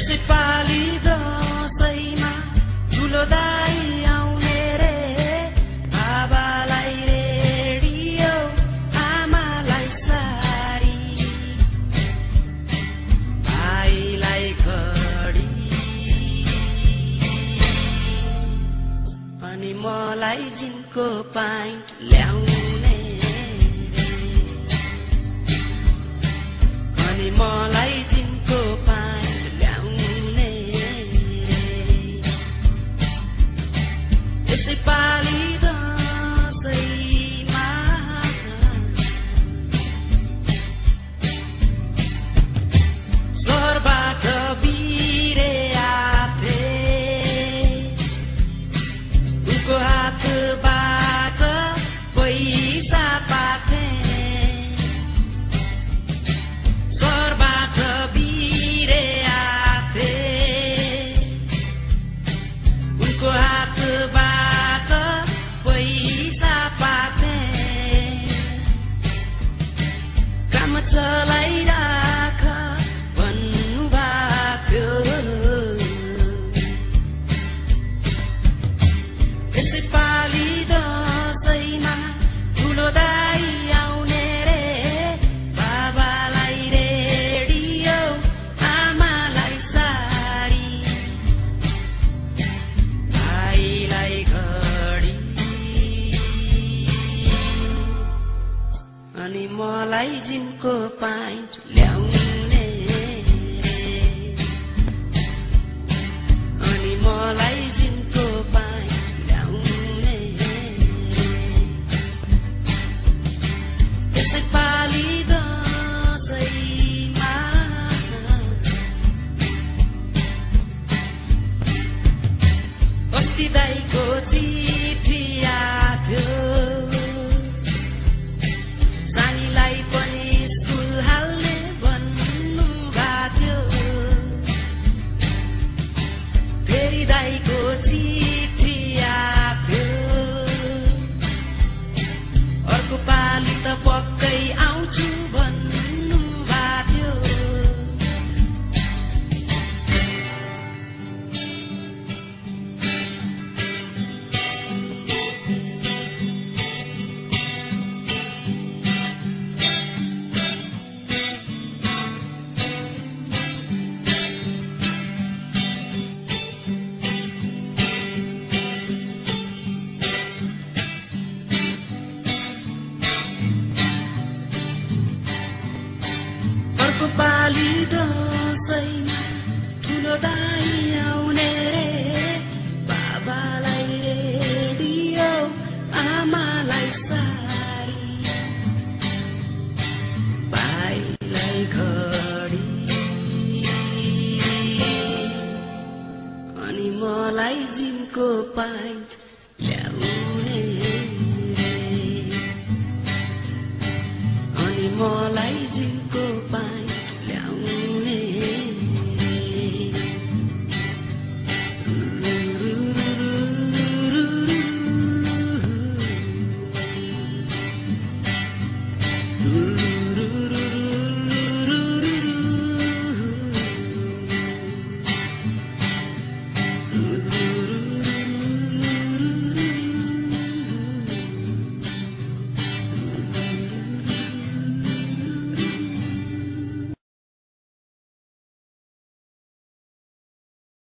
यसै पालि दसैँमा ठुलो दाई आउने रे। बाबालाई रेडियो आमालाई सारी। भाइलाई घडी। अनि मलाई जिनको पाइन्ट ल्याउने अनि मलाई हातबाट पैसा पाथे भन्नुभएको यसै पालि जिनको पाइन्ट ल्याउने अनि मलाई जिनको पाइन्ट ल्याउने यसै पालि दसैँमा अस्ति दाईको चिठी पालि दसैँमा ठुलो दाई आउने रे बाबालाई रेडियो आमालाई सारी। भाइलाई घडी। अनि मलाई जिमको पाइन्ट ल्याउने रे। अनि मलाई जिनको